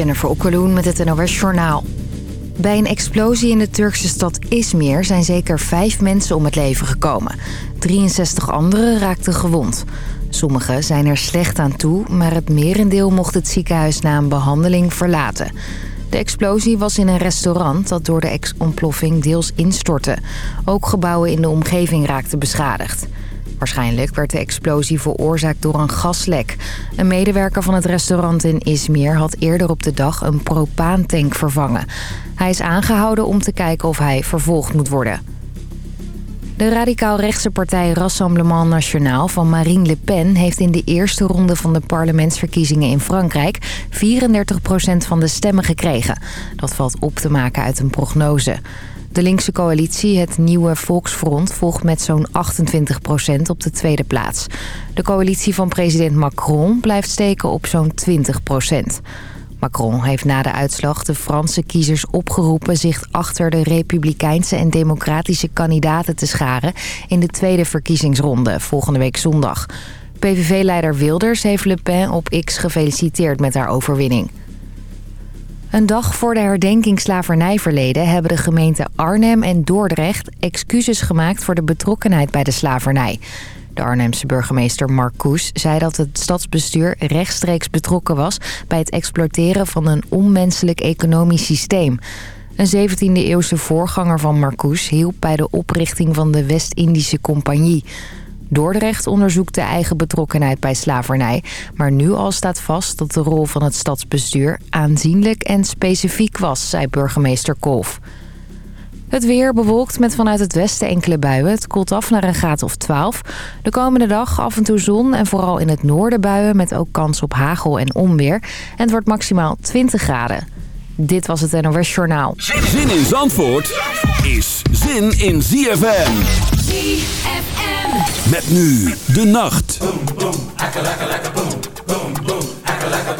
Jennifer Okkeloen met het NOS Journaal. Bij een explosie in de Turkse stad Izmir zijn zeker vijf mensen om het leven gekomen. 63 anderen raakten gewond. Sommigen zijn er slecht aan toe, maar het merendeel mocht het ziekenhuis na een behandeling verlaten. De explosie was in een restaurant dat door de ontploffing deels instortte. Ook gebouwen in de omgeving raakten beschadigd. Waarschijnlijk werd de explosie veroorzaakt door een gaslek. Een medewerker van het restaurant in Izmir had eerder op de dag een propaantank vervangen. Hij is aangehouden om te kijken of hij vervolgd moet worden. De radicaal-rechtse partij Rassemblement National van Marine Le Pen... heeft in de eerste ronde van de parlementsverkiezingen in Frankrijk... 34% van de stemmen gekregen. Dat valt op te maken uit een prognose. De linkse coalitie, het nieuwe Volksfront, volgt met zo'n 28% op de tweede plaats. De coalitie van president Macron blijft steken op zo'n 20% Macron heeft na de uitslag de Franse kiezers opgeroepen... zich achter de republikeinse en democratische kandidaten te scharen... in de tweede verkiezingsronde volgende week zondag. PVV-leider Wilders heeft Le Pen op X gefeliciteerd met haar overwinning. Een dag voor de herdenking slavernijverleden hebben de gemeenten Arnhem en Dordrecht excuses gemaakt voor de betrokkenheid bij de slavernij. De Arnhemse burgemeester Marcouch zei dat het stadsbestuur rechtstreeks betrokken was bij het exploiteren van een onmenselijk economisch systeem. Een 17e-eeuwse voorganger van Marcouch hielp bij de oprichting van de West-Indische Compagnie. Dordrecht onderzoekt de eigen betrokkenheid bij slavernij. Maar nu al staat vast dat de rol van het stadsbestuur aanzienlijk en specifiek was, zei burgemeester Kolf. Het weer bewolkt met vanuit het westen enkele buien. Het koelt af naar een graad of 12. De komende dag af en toe zon en vooral in het noorden buien... met ook kans op hagel en onweer. En het wordt maximaal 20 graden. Dit was het NOS Journaal. Zin in Zandvoort is zin in ZFM. ZFM. Met nu de nacht. Boom, boom, akka, akka, akka, boom, boom, boom, akka, boom.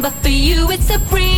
but for you it's a.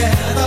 together.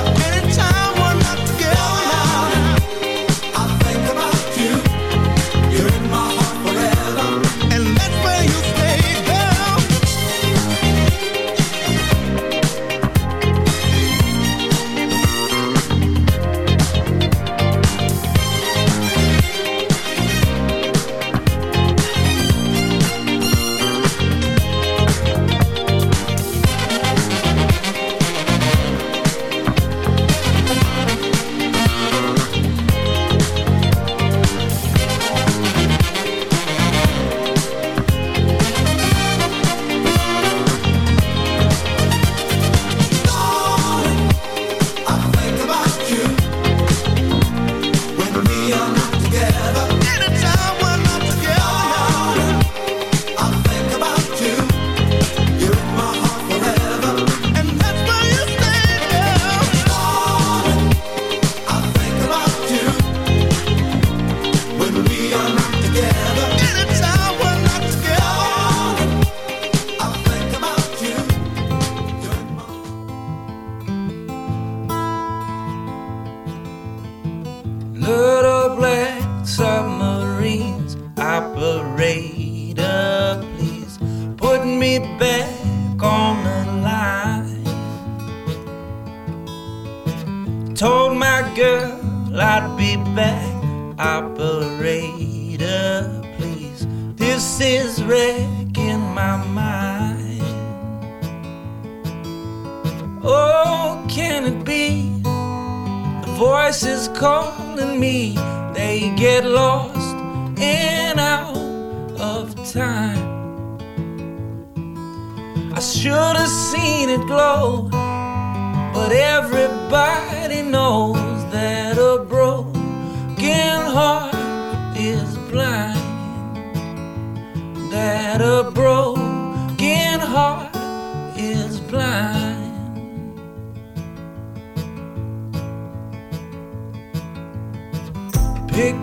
Lost and out of time. I should have seen it glow, but everybody knows that a broken heart is blind. That a broken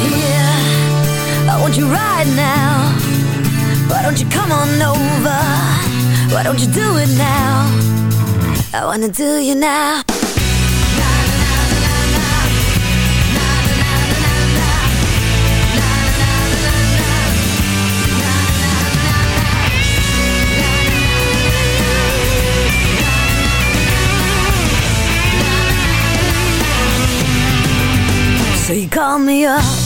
here. I want you right now. Why don't you come on over? Why don't you do it now? I wanna do you now. So you called me up.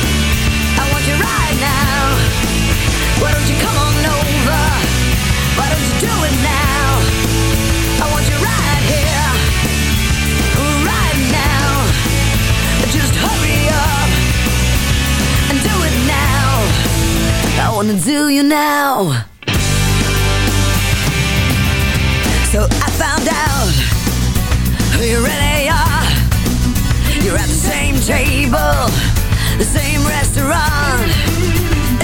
You're at the same table, the same restaurant.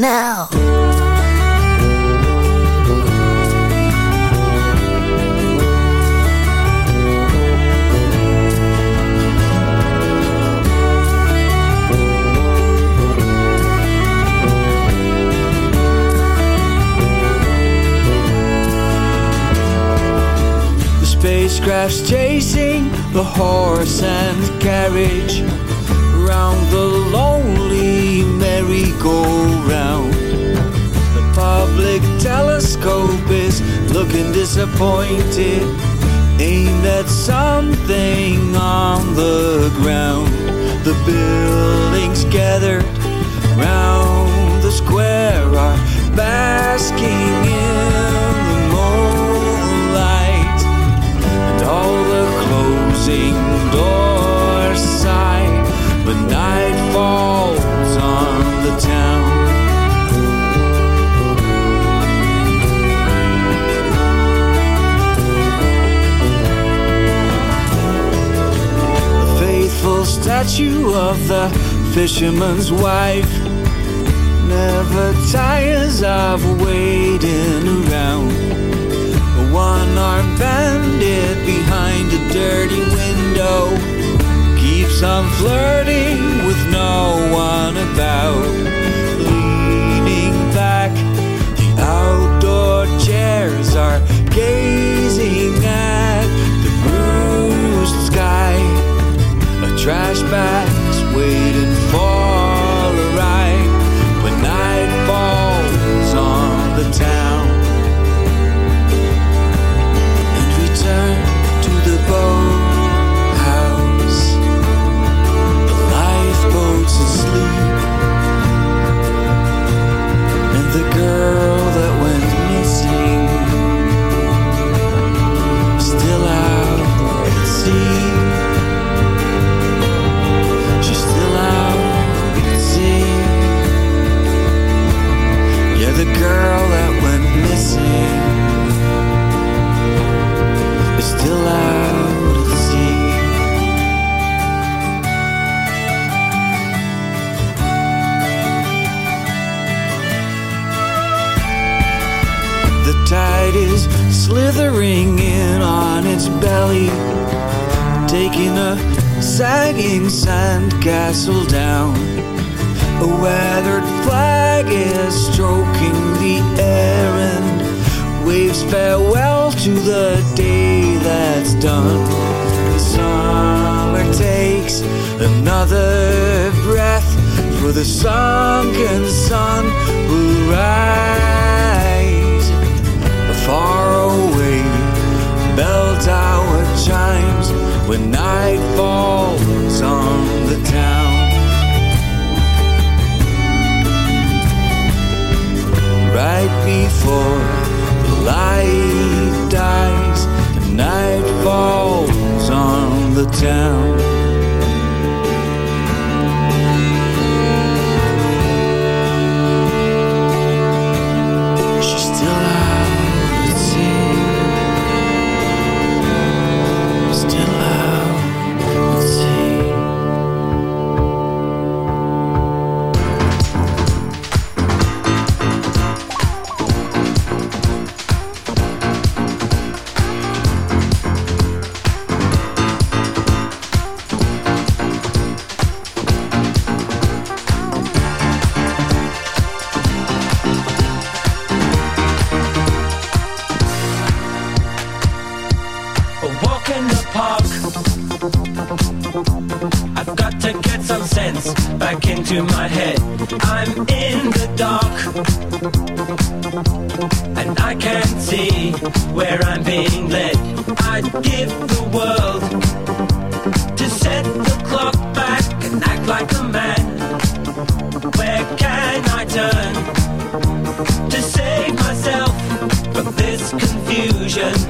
Now. The spacecraft's chasing the horse disappointed, aimed at something on the ground. Statue of the fisherman's wife never tires of waiting around a one-armed bandit behind a dirty window keeps on flirting with no one about. Leaning back, the outdoor chairs are trash bag's waiting for a ride when night falls on the town. where I'm being led. I'd give the world to set the clock back and act like a man. Where can I turn to save myself from this confusion?